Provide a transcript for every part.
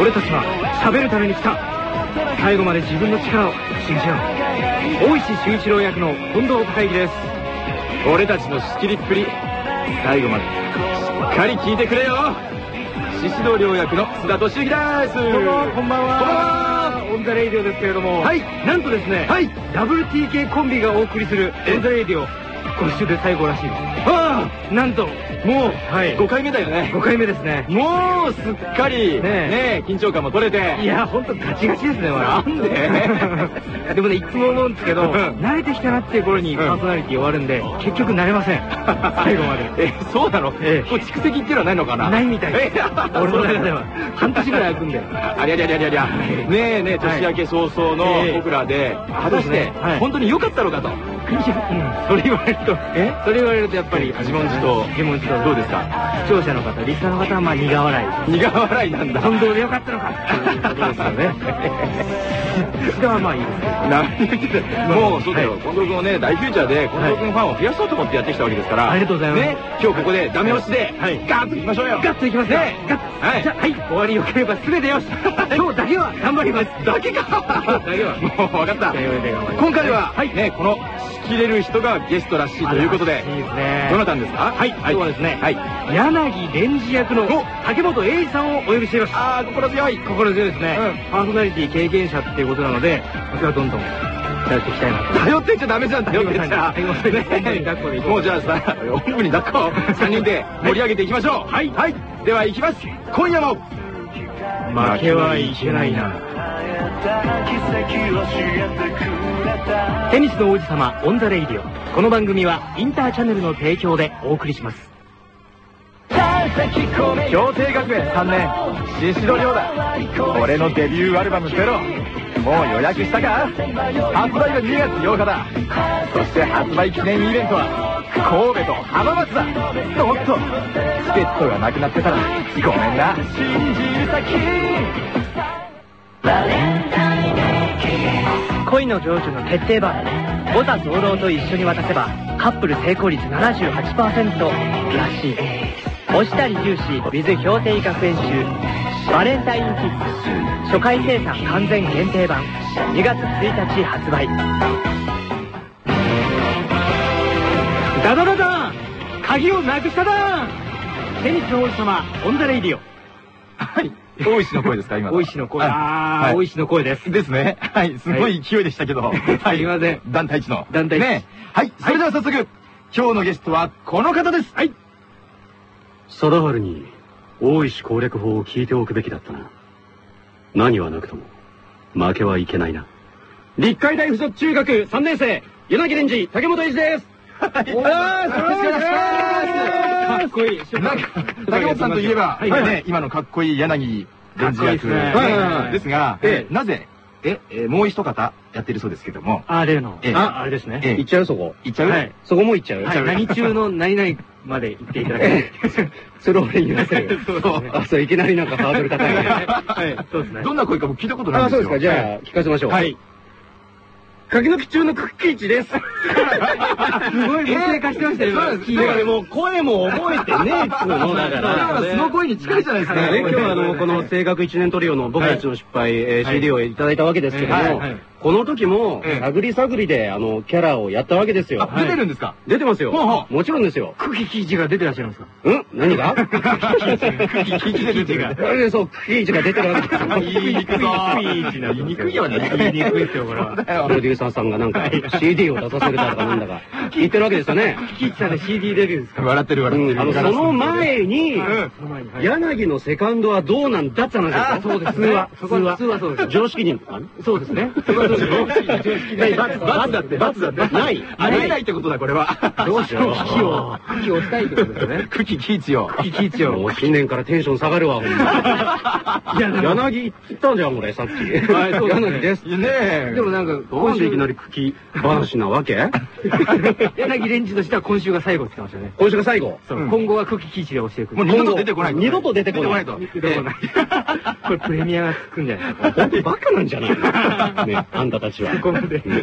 俺たちは喋るために来た。最後まで自分の力を信じよう。大石秀一郎役の近藤孝行です。俺たちの仕切りっぷり。最後までしっかり聞いてくれよ。宍戸亮役の楠田敏之です。こんばんはこんばんは On the Radio ですけれども。はい。なんとですねはい WTK コンビがお送りする On the Radio 今週で最後らしいです。あなんとあもうはい。5回目だよね。5回目ですね。もうすっかりねね緊張感も取れて。いやほんとガチガチですねなんで？でもねいつも思うんですけどうん。慣れてきたなっていう頃にパーソナリティ終わるんで結局慣れません。最後まで。えそうなの？ええ。こう蓄積っていうのはないのかな？ないみたいです。え俺の中では。半年ぐらい空くんで。ありゃりゃりゃりゃりゃ。ねえねえ年明け早々のええ。僕らで。果たして本当に良かったのかと。うんそれ言われるとえ？それ言われるとやっぱり自問自答自問自答どうですか？視聴者の方リスナーの方はまあ苦笑い。苦笑いなんだ。本当でよかったのか。っていうことですよね。まあいい。ですもうそうだよ、はい。近藤君をね大フューチャーで近藤君ファンを増やそうと思ってやってきたわけですから、ありがとうございます。ね今日ここでダメ押しで、はい。ガーッといきましょうよ。ガッといきますねね。ガッはい。じゃあはい。終わりよければ全てよし。今日だけは頑張ります。だけか。だけは。もう分かった。今回は、はい。ねこの仕切れる人がゲストらしいということで。いいですね。どなたんですか？はい今日はですねはい。柳蓮司役のお。竹本英二さんをお呼びしています。ああ心強い。心強いですね、パーソナリティ経験者っていうことなので私はどんどんやっていきたいなと。頼ってっちゃダメじゃん頼ってっちゃもうじゃあさおんぶに抱っこ3人で盛り上げていきましょう。はい。はい。では行きます。今夜も。負けはいけないなテニスの王子様 On the Radio。この番組はインターチャネルの提供でお送りします。京帝学園3年宍戸亮だ。俺のデビューアルバム「ゼロ。もう予約したか？発売は2月8日だ。そして発売記念イベントは神戸と浜松だ。おっとチケットがなくなってたらごめんな。恋の成就の決定版。ボタ早漏と一緒に渡せばカップル成功率78%らしい。押したり重視。with 氷帝学園集バレンタインキッス。初回生産完全限定版。2月1日発売。ダダダダン！鍵をなくしただテニスの王子様 On the Radio。はい大石の声ですか今の？大石の声。あはい。あ大石の声です。ですね。はい。すごい勢いでしたけど。は いすいません。団体一の。団体一。ねはい。それでは早速今日のゲストはこの方です。はい。貞治に大石攻略法を聞いておくべきだったな。何はなくとも負けはいけないな。立海大附属中学3年生柳蓮司竹本英二です。おーよろしくお願いしますかっこいい。なんか竹本さんといえば、はい。ね、今のかっこいい柳蓮司役。ですねねはい。はい。はい。ですが、ええ。なぜ、え、えもう一方やってるそうですけども、あ例の。ええ。ああれですね。ええ。行っちゃうそこ。言っちゃう、はい。そこも行っちゃう、はい。何中の何々まで言っていただけそれ俺言いませんよ。そう。あそういきなりなんかハードル高いね。はい。そうですね。どんな声かも聞いたことないんあですよ。そうですか。じゃあ聞かせましょう。はい。柿の木中のクッキーチです。すごい無声化してましたよ。そうです。今だからもう声も覚えてねえっつうのだかだからら素の声に近いじゃないですか。ね、今日はあのこの声楽一年トリオの僕たちの失敗、えー CD をいただいたわけですけども、この時もええ探り探りであのキャラをやったわけですよ。あ、出てるんですか？出てますよ。ほうほもちろんですよ。クッキーチが出てらっしゃるんですか？ん？何が？キー出てる。えそう、クイーチが出てるわけですよ。言いにくいぞ。言いにくい言いにくいよね。言いにくいですよこれは プロデューサーさんがなんか CD を出させるだとかなんだか言ってるわけですよね。キーチさんで CD デビューですか？笑ってる笑ってる。うん、あのその前に、うんその前にはい柳のセカンドはどうなんだって話ですよ。あそうですね普通は。そこは普通はそうです常識人とかね。そうですねそこはそうですよ何罰罰だって罰だってない。ありえないってことだ、これは。どうしよう。危機を危機をしたいってことですよね。クキキーチよ。キーチをもう新年からテンション下がるわ、ほんま。い柳言ったんじゃん、これ、さっき。はい柳です。ねえ。でもなんかどうしていきなり茎話なわけ？柳レンジとしては今週が最後って言ってましたね。今週が最後？今後はクッキで教えてく。もう二度と出てこない。と。二度と出てこない。出てこれプレミアがつくんじゃないですか。バカなんじゃない？のね、ああんたたちは。い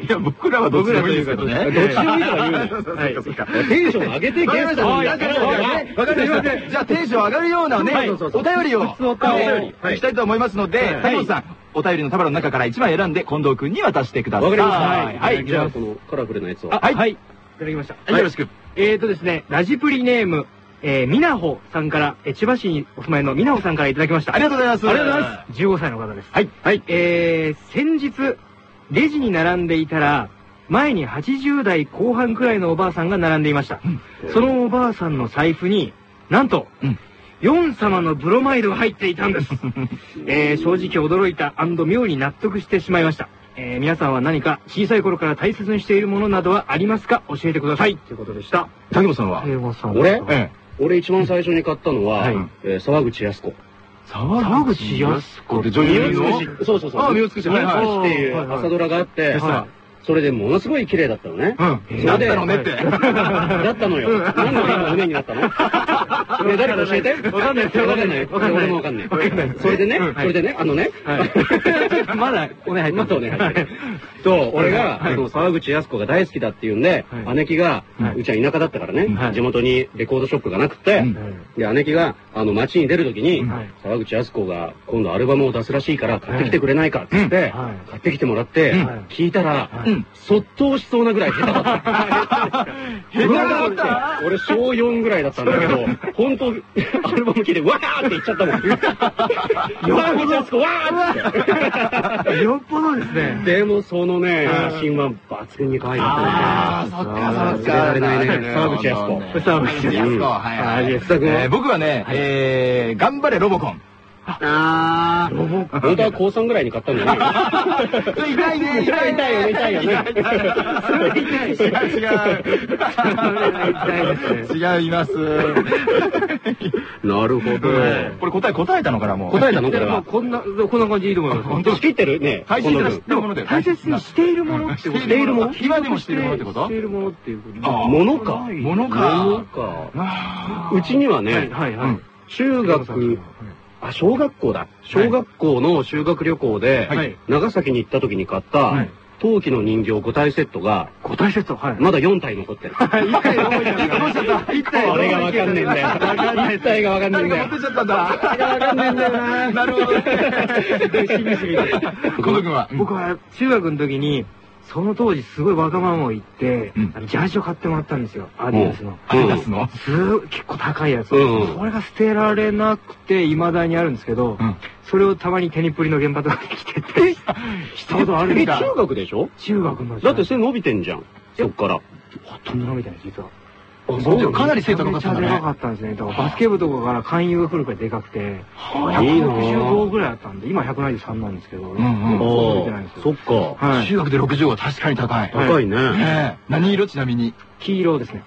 や、僕らはどっちでもいいですけどね。どっちでもいいとか言うなよそうかそうか。テンション上げてゲストにわかりました。わかりました。じゃあテンション上がるようなね、はいお便りを、おしたいと思いますので、谷本さん、お便りの束の中から1枚選んで、近藤君に渡してください。わかりました。はい。はい。じゃあ、このカラフルなやつを。あ、はいはい。いただきました。はいよろしく。えーとですね、ラジプリネーム、えー、みなほさんから、えー千葉市にお住まいのみなほさんからいただきました。ありがとうございます。ありがとうございます。15歳の方です。はい。はい。えー、先日、レジに並んでいたら、前に80代後半くらいのおばあさんが並んでいました。そのおばあさんの財布に、なんと、うんヨン様のブロマイドが入っていたんです。えー正直驚いた妙に納得してしまいました。えー皆さんは何か小さい頃から大切にしているものなどはありますか？教えてください。ということでした。谷本さんは？さん俺？ええ。俺一番最初に買ったのははい、えー沢口靖子。沢口靖子って女優の？そうそうそう。あ身を尽くし身を尽くしっていう朝ドラがあっては、それでものすごい綺麗だったのね。うん。だったのねって。だったのよ。なんで俺今胸になったの？ね誰か教えて？わかんないわかんない。わかんない俺もわかんない。それでねうん、それでね、あのね。はい。まだおね入ってまたおね入ってる。と、俺が、沢口靖子が大好きだっていうんではい、姉貴がは、い。うちは田舎だったからね。は、い。地元にレコードショップがなくてうん、で、姉貴が、あの、街に出るときにはい、沢口靖子が今度アルバムを出すらしいから買ってきてくれないかっつって、はい。買ってきてもらってうん、聞いたら。そっとしそうなぐらい下手だった。下手だった。俺小4ぐらいだったんだけど、本当アルバム聴いて、わーって言っちゃったもん。沢口靖子、わーって。よっぽどですね。でもそのねはい、写真は抜群に可愛かああ、ったね。そっかそっ忘れられないね。沢口靖子沢口靖子。はい。僕はね、えー、頑張れロボコン。あー、本当は高3ぐらいに買ったんだよね。痛いね、痛い。痛いよね痛い。よね痛い痛い。違う違う。違い。ます。なるほど。これ答え答えたのかな、もう。答えたの？これは。こんな、こんな感じでいいと思います。本当仕切ってるね。配信で知っ近藤てるもので。大切にしているものってことしているもの今でもしているものってことしているものっていうことあー物かもの君か。か。あうちにははい、ね、はい、はい。中学、あ、小学校だ。小学校の修学旅行ではい、長崎に行った時に買ったはい、陶器の人形5体セットが、五体セット、はい。まだ4 体残ってる。一体どこ行った一体これがわかんねえんだよ。一体がわかんねえんだよ誰が持っちゃったんだ。わかんねえんだよな。なるほどね。しみしみと近藤君は。僕は中学の時に、その当時すごいわがままを言って、うんあのジャージを買ってもらったんですよ。アディダスの。アディダスの？すー結構高いやつ。うんそれが捨てられなくて、未だにあるんですけど、うんそれをたまにテニプリの現場とかに来てて、したことあるえ、んだ。中学でしょ？中学の時だって背伸びてんじゃん。そっから。ほとんど伸びてない、実は。かなり背高かったんだねでかかったんですね。だからバスケ部とかから勧誘が来るからでかくて、いいな165ぐらいあったんで、今173なんですけど、んうんそう伸びてないんですよ。そっか。はい。中学で60は確かに高い。高いね。ねえ何色？ちなみに。黄色ですね。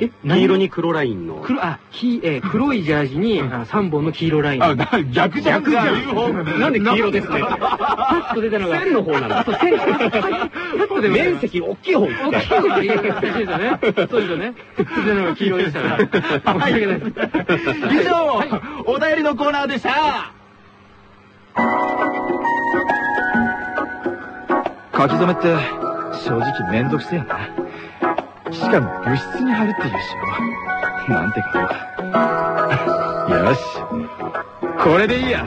え、黄色に黒ラインの。黒、あ、き、えー黒いジャージに、あ3本の黄色ライン。あ、だ逆じゃん。逆じゃんなんで黄色ですね？パッと出たのが。線の方なの。そう、線、パッと面積大きい方大きい方がいいですよね。そうですよね。出たのが黄色でしたから。申し訳ないです。以上、お便りのコーナーでした。書き初めって正直めんどくせえよな。しかも部室に貼るっていうしよ。なんてこと。よし。これでいいや。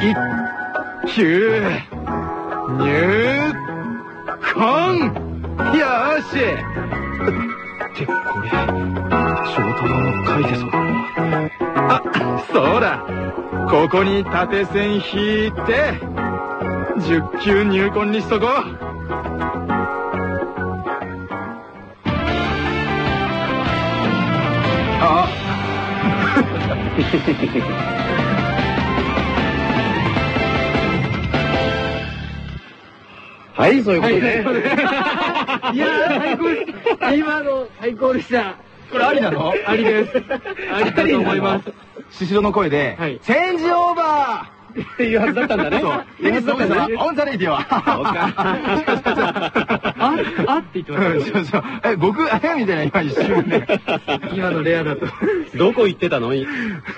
一、九、入、婚よーしってこれ、翔太郎も書いてそうだな。あ、そうだ。ここに縦線引いて、10級入魂にしとこう。はい、そういうことで。いやー、最高です。今の最高でした。これありなの？ありです。ありだと思います。シシドの声で、はいチェンジオーバーっていうはずだったんだね。そう。テニスの王子様、 On the Radio。そうか。あ、あって言ってまうんしたそうそう。え、僕、えみたいな今一瞬ね。今のレアだと。どこ行ってたの？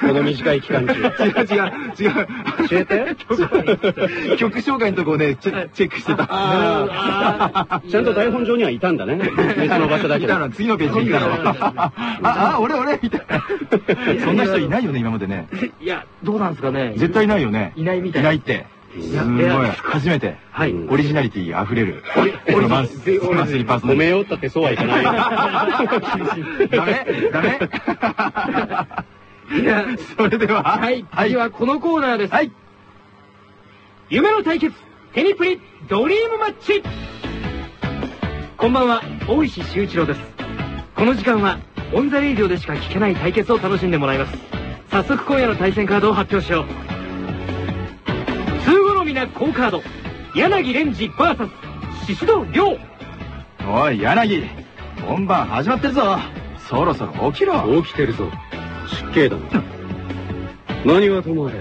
この短い期間中。違う違う、違う。教えて 曲紹介のとこね、チェチェックしてた。あー ちゃんと台本上にはいたんだね。別の場所だけど。次のページにいたの。あ、あ、俺、俺、みたいな。そんな人いないよね、今までね。いや、どうなんですかね。絶対いないよね。いないみたいいないって。すんごい、初めて。はい。うんオリジナリティ溢れる。オリマンスマンスリーパーソナ褒めようったってそうはいかない。ダメ？ダメ？それでは。はい。次はこのコーナーです。はい。夢の対決、テニプリドリームマッチこんばんは、大石秀一郎です。この時間は、 On the Radio でしか聞けない対決を楽しんでもらいます。早速今夜の対戦カードを発表しよう。通好みな好カード、柳蓮司 VS 宍戸亮。おい、柳。本番始まってるぞ。そろそろ起きろ。起きてるぞ。失敬だな。何はともあれ、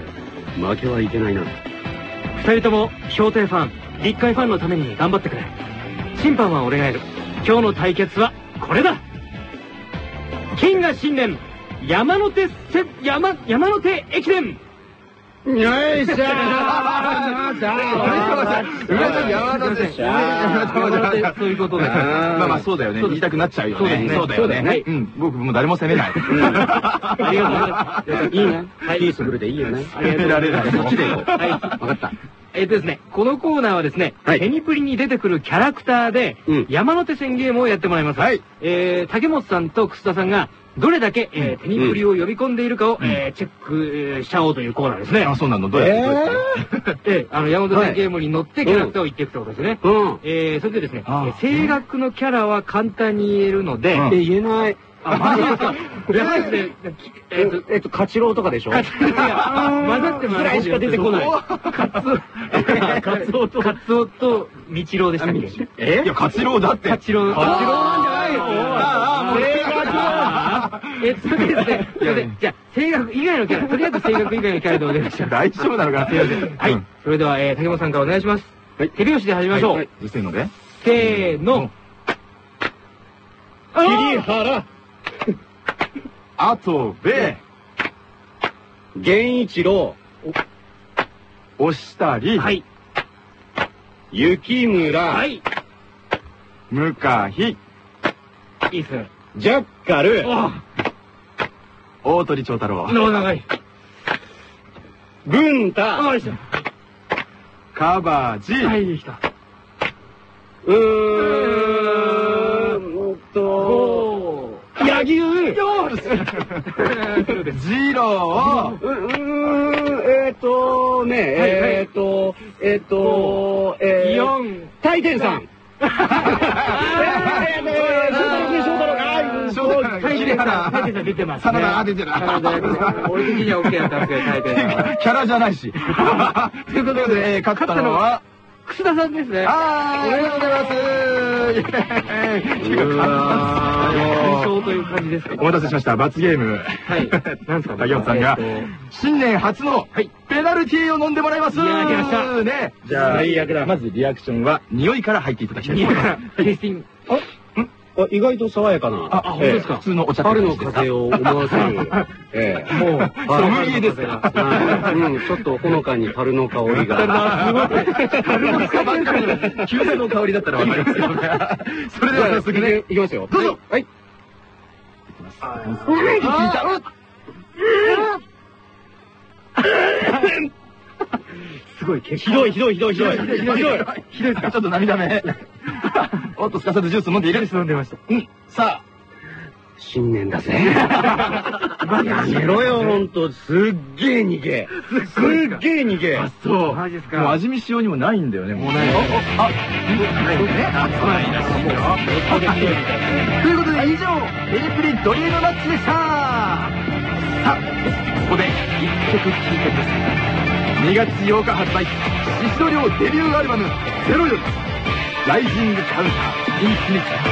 負けはいけないな。二人とも、評定ファン、立会ファンのために頑張ってくれ。審判は俺がやる。今日の対決は、これだ金が新年、山手せ、山、山手駅伝よいしょーそういうことで。まあまあそうだよね。言いたくなっちゃうよね。そうだよね。僕も誰も責めない。ありがとうございます。いいね。ピースフルでいいよね。責められない。そっちでいこう。はいわかった。えっとですね、このコーナーはですね、はいテニプリに出てくるキャラクターで、うん山手線ゲームをやってもらいます。はいえー、竹本さんと楠田さんが、どれだけ、えーテニプリを呼び込んでいるかを、えーチェックえーしちゃおうというコーナーですね。あ、そうなのどうやって？えー あの、山手線ゲームに乗ってキャラクターを言っていくってことですね。うん。えー、それでですね、声楽のキャラは簡単に言えるので、うんえ、言えない。あ、マジですかやばいですね。えっと、えっと、カチロウとかでしょ？いや混ざってもぐらいしか出てこない。カツオ、カツオと、カツオと、ミチロウでしたっけ？え？いや、カチロウだって。カチロウ。カチロウなんじゃないよ。ああ、もうえ、それでですね、それで、じゃあ、声楽以外のキャラ、とりあえず声楽以外のキャラでお願いします。大丈夫なのかなすいません。はい。それでは、えー、竹本さんからお願いします。はい手拍子で始めましょう。せえので。せーの。あ桐原、あとで、源一郎、押したり、はい。雪村、はい。向かひ、いいっすね。ジャッカル、お大鳥長太郎、の長い。カバジ、はい、できた。うーん。と、よーし。ジロー、うん、えっとね、え。っと、えっと、えー、四。大天さん。あ 翔太郎大抵さん、大抵さん出てます、ね。真田が出てる俺的には OK だったんですけど、大抵。キャラじゃないし。ということで、えー勝ったのは、楠田さんですね。あー、おめでとうございますイエー優勝という感じですかお待たせしました。罰ゲーム。はい。なんですか？竹本さんが新年初のはいペナルティーを飲んでもらいますいやー来ましたね。じゃあ、最悪だまずリアクションは、匂いから入っていただきたいと思います。あ意外と爽やかな。あ、本当ですか？普通のお茶春の風を思わせる。ええ。もう、ソムリエですか？はいうん、ちょっとほのかに樽の香りが。春の香りの、急須の香りだったらわかりますけどね。それでは早速ね、いきますよ。どうぞはい。す ごい、結ひどいひどいひどいひどい。ひどい、ひどい。ひどい。ですかちょっと涙目。おっと、すかさずジュース飲んでいる。飲んでました。うん。さ新年だぜ。やめろよ、ほんと。すっげえ逃げ。すっげえ逃げ。あ、そう。マジですか？もう味見しようにもないんだよね、もうない。おおあ、ない。ね。あ、そうない。らしい。よ。とい。うことで、以上、エイプリドリームマッチでしたさあ、ここで一曲聴い。てください。2月8日発売、宍戸亮デビューアルバム、ゼロより、ライジングカウンター、インフィニティ。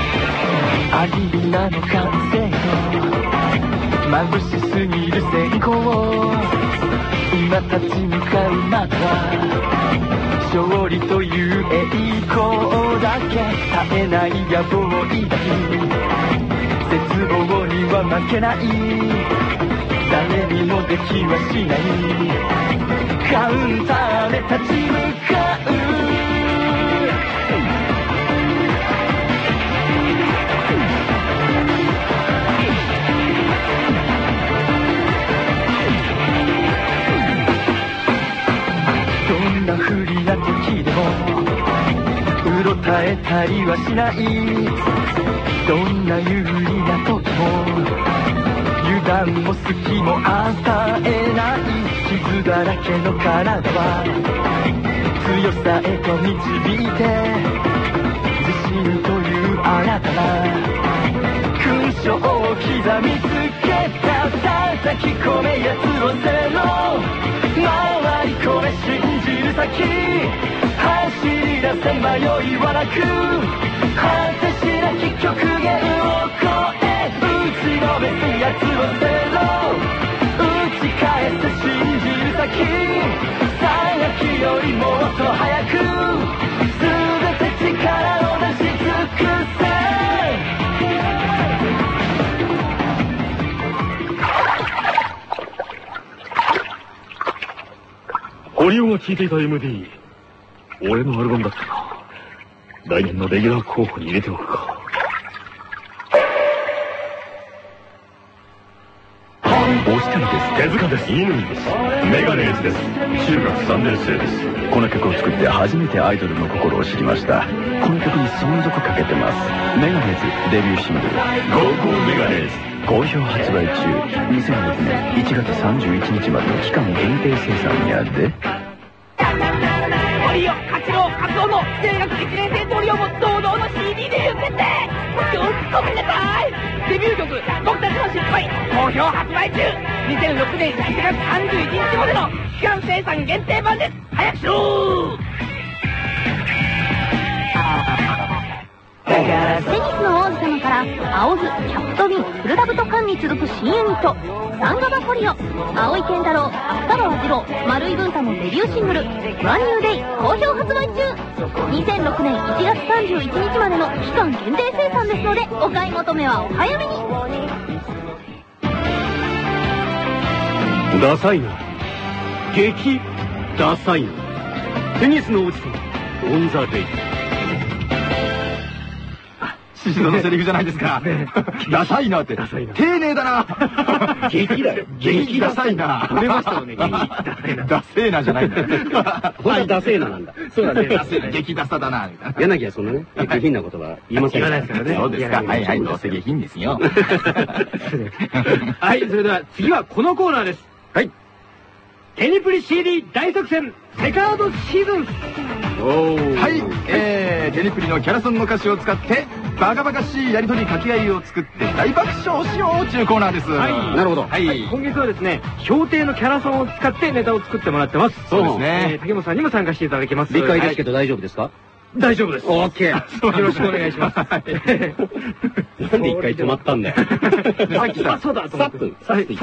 アリーナの完成。度眩しすぎる成功今立ち向かうまた。勝利という栄光だけ絶えない野望を抱き。絶望には負けない。誰にもできはしない。カウンターで立ち向かうどんな不利な時でもうろたえたりはしない。どんな有利な時も。油断も隙も与えない。傷だらけの体は強さへと導いて自信という新たな勲章を刻みつけた叩き込めやつをせろ。回り込め信じる先走り出せ迷いはなく果てしなき極限を越え打ちのめすやつをせろ。打ち返せ信じる先さきよりもっと早く全て力を出し尽くせ。堀尾が聴いていた MD 俺のアルバムだったな来年のレギュラー候補に入れておくか。乾ですメガネーズです。中学3年生です。この曲を作って初めてアイドルの心を知りました。この曲に存続かけてます。メガネーズデビューシングル。ゴーゴーメガネーズ。好評発売中。2006年1月31日までの期間限定生産やでトリオ活動活動の中学1年生トリオも堂々の CD で言って。よくごめんなさい。デビュー曲「僕たちの失敗」好評発売中。2006年1月31日までの期間生産限定版です。早くしろテニスの王子様から青ズキャプトビンフルダブトカンに続く新ユニットサンガバトリオ。青井健太郎芥川二郎丸井文太のデビューシングル「ワンニューデイ好評発売中。2006年1月31日までの期間限定生産ですのでお買い求めはお早めに。ダサいな激ダサいなテニスの王子様オンザレイ獅子座のセリフじゃないですか。ダサいなって。丁寧だな。激だよ激ダサいな。触れましたよね 激ダサいなダセーなじゃないんだよ。本当はダセーナなんだそうだねダセーな激ダサだな。みたいな柳はそんなね下品な言葉言いません言わないですからねそうですか。はいはい、どうせ下品ですよ。はい、それでは次はこのコーナーです。はい。テニプリ CD 大作戦、セカードシーズン。はい、えー、テニプリのキャラソンの歌詞を使って、バカバカしいやりとり掛け合いを作って大爆笑しようというコーナーです。はいなるほどはい。今月はですね、標定のキャラソンを使ってネタを作ってもらってます。そうですえーね。竹本さんにも参加していただきます。理解ですけど。ど大丈夫ですか？大丈夫です。オッケーよろしくお願いします。なんで一回止まったんだよで さっきさあ、そうだっとさっと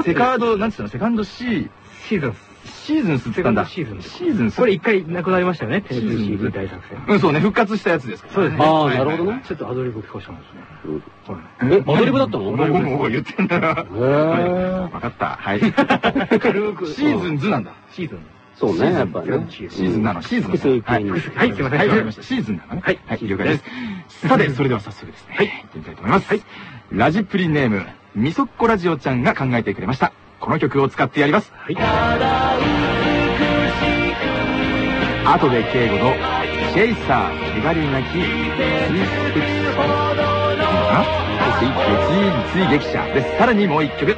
セカード、なんつったの？セカンド C、シーズン。シーズンスって言ったんだ。セカンドシーズンシーズンス。これ一回なくなりましたよね、テニプリシーズン CD 大作戦。うん、そうね、復活したやつです。そうですね。ああなるほどねちょっとアドリブ聞かせてもらうんですね。えアドリブだったの？もうもう言ってんだよ。へわかった。はい。シーズンズなんだ。シーズン。そうねやっぱねシーズンなの。シーズンはい。はい、すいません。はい、わかりました。シーズンなのね。はいはい、了解です。さて、それでは早速ですね。はい。行ってみたいと思います。はい。ラジプリネーム、みそっこラジオちゃんが考えてくれました。この曲を使ってやります。はい。後で敬語の、チェイサー、手軽なき、つい、つい、あ？つい、つい、つい劇者です。さらにもう一曲。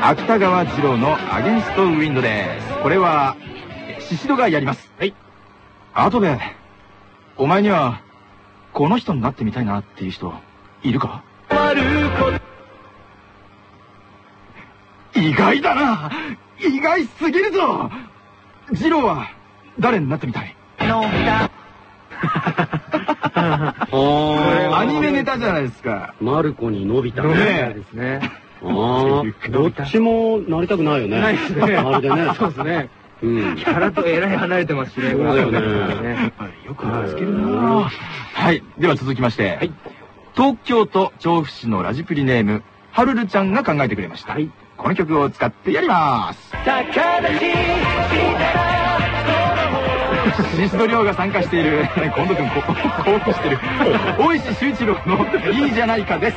芥川二郎のアゲンストウィンドです。これは、シシドがやります。はい。後で、お前には、この人になってみたいなっていう人、いるか？意外だな意外すぎるぞ二郎は、誰になってみたい？あアニメネタじゃないですか。マルコに伸びたねねですね。ああ、どっちもなりたくないよね。ないですね。まるでね。そうですね。うん。キャラとえらい離れてますしね。そうだよねよく見つけるなはい。では続きまして、東京都調布市のラジプリネーム、はるるちゃんが考えてくれました。この曲を使ってやります。西戸亮が参加している、近藤君、こ興奮してる。大石修一郎のいいじゃないかです。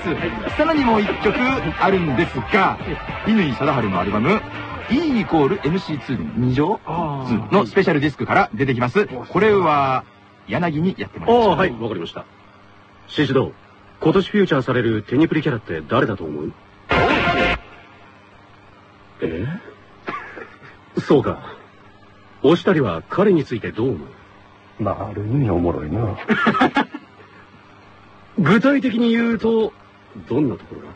さらにもう一曲あるんですが、乾貞治のアルバム、E イコール MC2 の2乗のスペシャルディスクから出てきます。これは、柳にやってもらいましょう。ああ、はい、わかりました。シシド、今年フューチャーされるテニプリキャラって誰だと思う？えそうか。押したりは彼についてどう思う？まあ、ある意味おもろいな。具体的に言うと、どんなところが？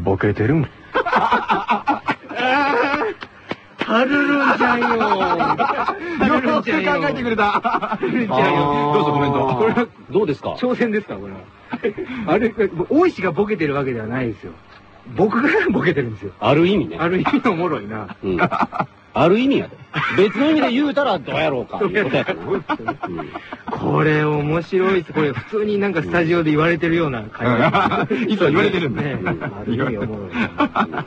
ボケてるん。はるるんちゃんよ。よく考えてくれた。はるるんちゃんよ。どうぞコメント。これはどうですか？挑戦ですかこれは。あれ、大石がボケてるわけではないですよ。僕がボケてるんですよ。ある意味ね。ある意味おもろいな。うん。ある意味やで。別の意味で言うたらどうやろうか。いうことやからな。うんこれ面白いです。これ普通になんかスタジオで言われてるような会話。いつも言われてるんだね。ある意味おもろいな。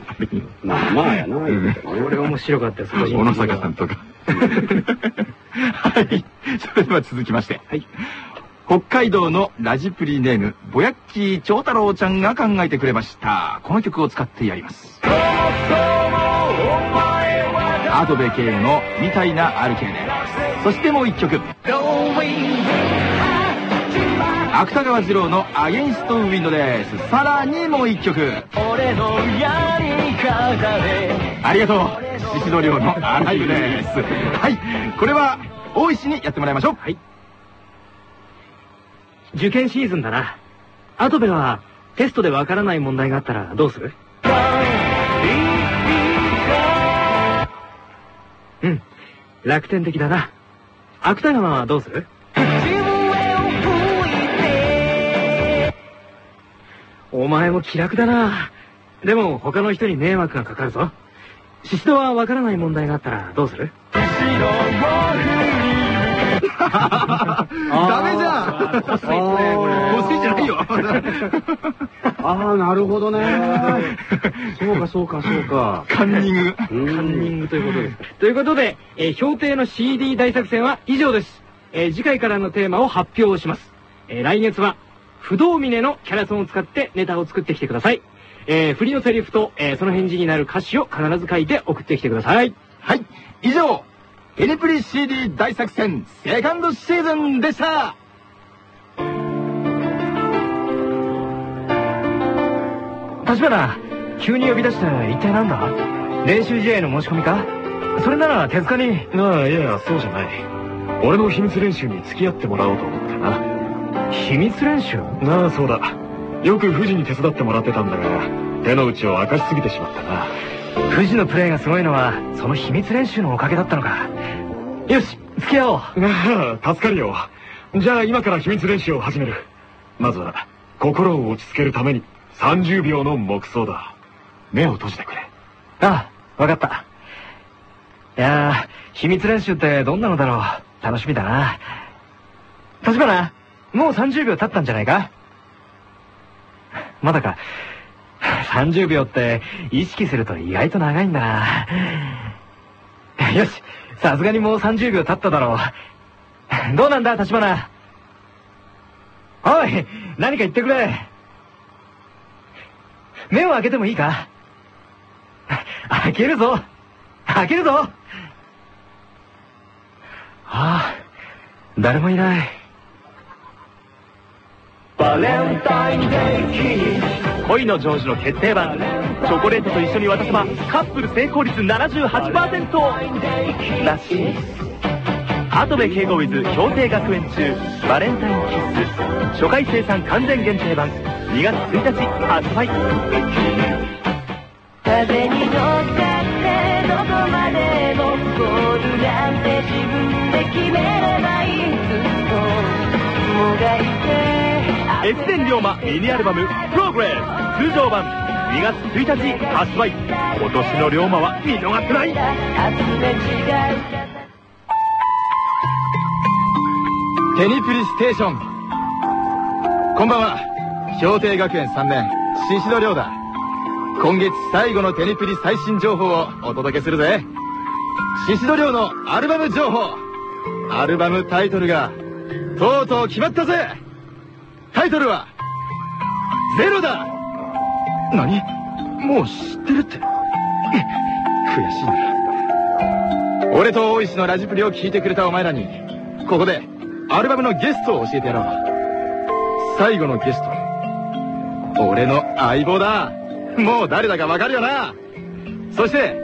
まあまあやな。言うこれ面白かったです。小野坂さんとか。はい。それでは続きまして。はい。北海道のラジプリネーム、ぼやっきー長太郎ちゃんが考えてくれました。この曲を使ってやります。アドベ系のみたいなアルケーネ。そしてもう一曲。芥川二郎のアゲンストウィンドです。さらにもう一曲。俺のやり方でありがとう。宍戸亮のアライブです。はい。これは、大石にやってもらいましょう。はい。受験シーズンだな。アトベはテストでわからない問題があったらどうする？うん。楽天的だな。芥川はどうする？お前も気楽だな。でも他の人に迷惑がかかるぞ。シシドはわからない問題があったらどうする？ダメじゃんいじゃないよああ、なるほどね。そうか、そうか、そうか。カンニング。カカンニングということです。ということで、えー評定の CD 大作戦は以上です。えー次回からのテーマを発表します。えー来月は、不動峰のキャラソンを使ってネタを作ってきてください。えー振りのセリフと、えーその返事になる歌詞を必ず書いて送ってきてください。はい。以上、テレプリ CD 大作戦セカンドシーズンでした立花、急に呼び出したら一体なんだ？練習試合の申し込みか？それなら手塚に。ああ、いや、そうじゃない。俺の秘密練習に付き合ってもらおうと思ってな。秘密練習？ああ、そうだ。よく富士に手伝ってもらってたんだが、手の内を明かしすぎてしまったな。富士のプレーがすごいのは、その秘密練習のおかげだったのか。よし、付き合おう。ああ、助かるよ。じゃあ今から秘密練習を始める。まずは、心を落ち着けるために、30秒の黙想だ。目を閉じてくれ。ああ、わかった。いやー、秘密練習ってどんなのだろう。楽しみだな。立花、もう30秒経ったんじゃないか？まだか。30秒って意識すると意外と長いんだな。よし、さすがにもう30秒経っただろう。どうなんだ、立花。おい、何か言ってくれ。目を開けてもいいか開けるぞ開けるぞああ、誰もいない。バレンタインデー恋の成就の決定版。チョコレートと一緒に渡せばカップル成功率78%らしい跡部敬吾 with 協定学園中。バレンタインキッス初回生産完全限定版。2月1日発売。風に乗っかってどこまでもゴールなんて自分で決めればいいずっともがいて越前龍馬ミニアルバム「プログレス」通常版2月1日発売。今年の龍馬は見逃せない。テニプリステーション。こんばんは。氷定学園3年宍戸亮だ今月最後のテニプリ最新情報をお届けするぜ。宍戸亮のアルバム情報。アルバムタイトルがとうとう決まったぜ。タイトルはゼロだ。何？もう知ってるって。悔しいな。俺と大石のラジプリを聞いてくれたお前らにここでアルバムのゲストを教えてやろう。最後のゲスト。俺の相棒だ。もう誰だかわかるよな。そして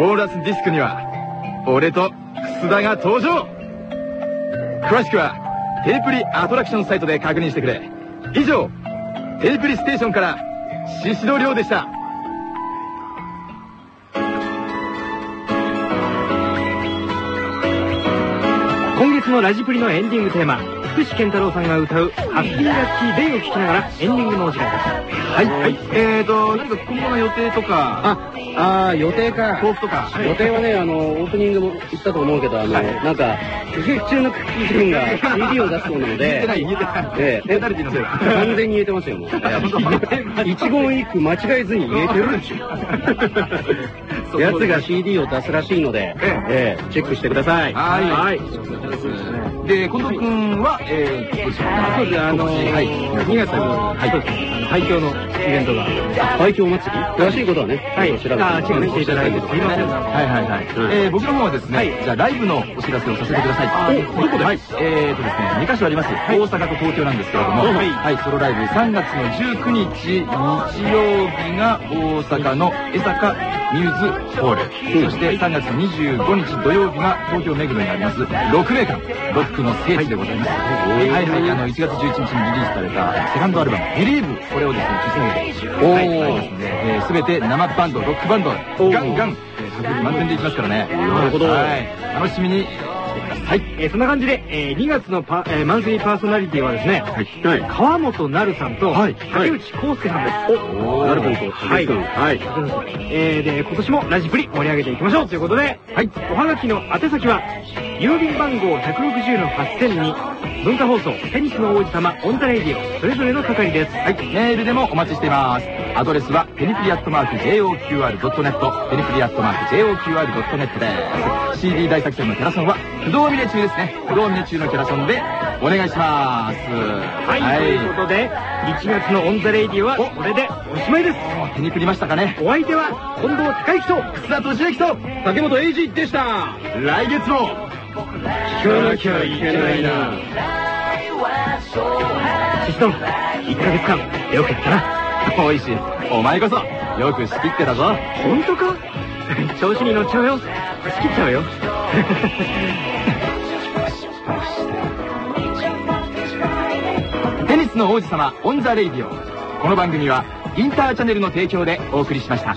ボーナスディスクには俺と楠田が登場。詳しくはテープリアトラクションサイトで確認してくれ。以上テープリステーションから宍戸亮でした。今月のラジプリのエンディングテーマ福士健太郎さんが歌う「ハッピーラッキーデイ」を聞きながらエンディングのお時間です。はい。はい。えーと何か今後の予定とかあ、あー予定か。抱負とか。予定はね、あの、オープニングも言ったと思うけど、あの、なんか、劇中のクッキー君が CD を出すそうなので、言えてない言えてない。ええ。ペナルティのせい。だ完全に言えてますよ、もう。一言一句間違えずに言えてるやつが CD を出すらしいので、ええ。チェックしてください。はい。はい。で近藤君はえー、そうです、あの、はい。2月に、はい、廃墟のイベントが。廃墟祭り？詳しいことはね、はい。調べてしていただいて。はい。はいはい。えー、僕の方はですね、じゃあライブのお知らせをさせてください。お、どこではい。えーとですね、2カ所あります。大阪と東京なんですけれども、はい。はい、ソロライブ3月の19日、日曜日が大阪の江坂ミューズホール。そして3月の25日土曜日が東京目黒にあります、6名間、ロックの聖地でございます。はい。はい、あの、1月11日にリリースされたセカンドアルバム、ビリーブ、これをですね、はい、すので、えー、全て生バンド、ロックバンド、ガンガン、えー、迫力満点でいきますからね。なるほどはい。楽しみにしてください。えーそんな感じで、えー2月のパ、えーマンスリーパーソナリティはですね、はい。川本なるさんと、はい竹内康介さんです。おなるほど。はいはい。えー、で、今年もラジプリ盛り上げていきましょうということで、はい、おはがきの宛先は、郵便番号160の8000に、文化放送、テニスの王子様、 On the Radio、それぞれの係です。はい、メールでもお待ちしています。アドレスは、テニプリアットマーク JOQR.net、テニプリアットマーク JOQR.net です。CD 大作戦のキャラソンは、不動峰中ですね。不動峰中のキャラソンでお願いします。はい、ということで、1月の On the Radio は、これでおしまいです。手にくりましたかねお相手は、近藤孝行と、楠田敏之と、竹本英史でした来月も、聞かなきゃいけないなシストン、1ヶ月間、よくやったな。大石。お前こそ、よく仕切ってたぞ。本当か？調子に乗っちゃうよ。仕切っちゃうよ。テニスの王子様、 On the Radio。この番組は、インターチャネルの提供でお送りしました。